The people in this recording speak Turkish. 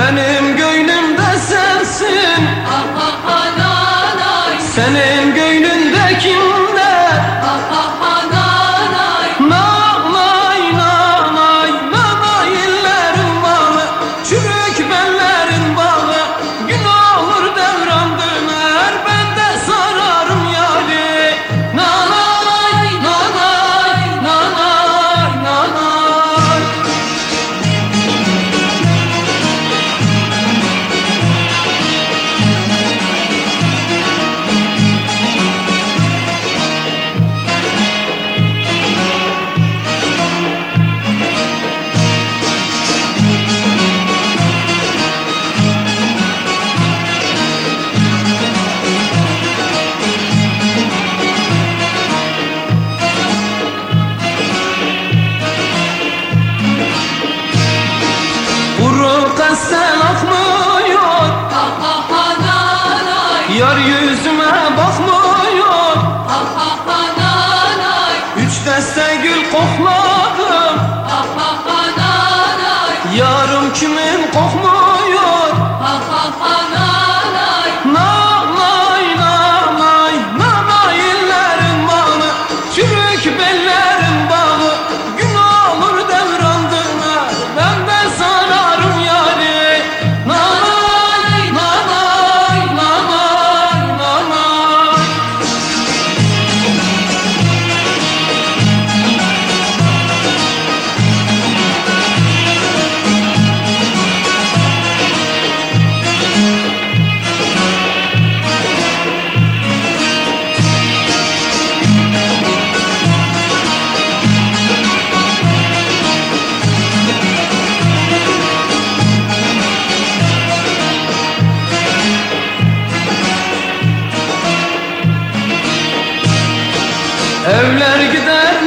Benim gönlümde sensin. Ah, ah, ah, Senin Abdestten akmıyor Yar yüzüme bakmıyor. Üç deste gül kokladım. Yarım kimin kokmuyor Evler gider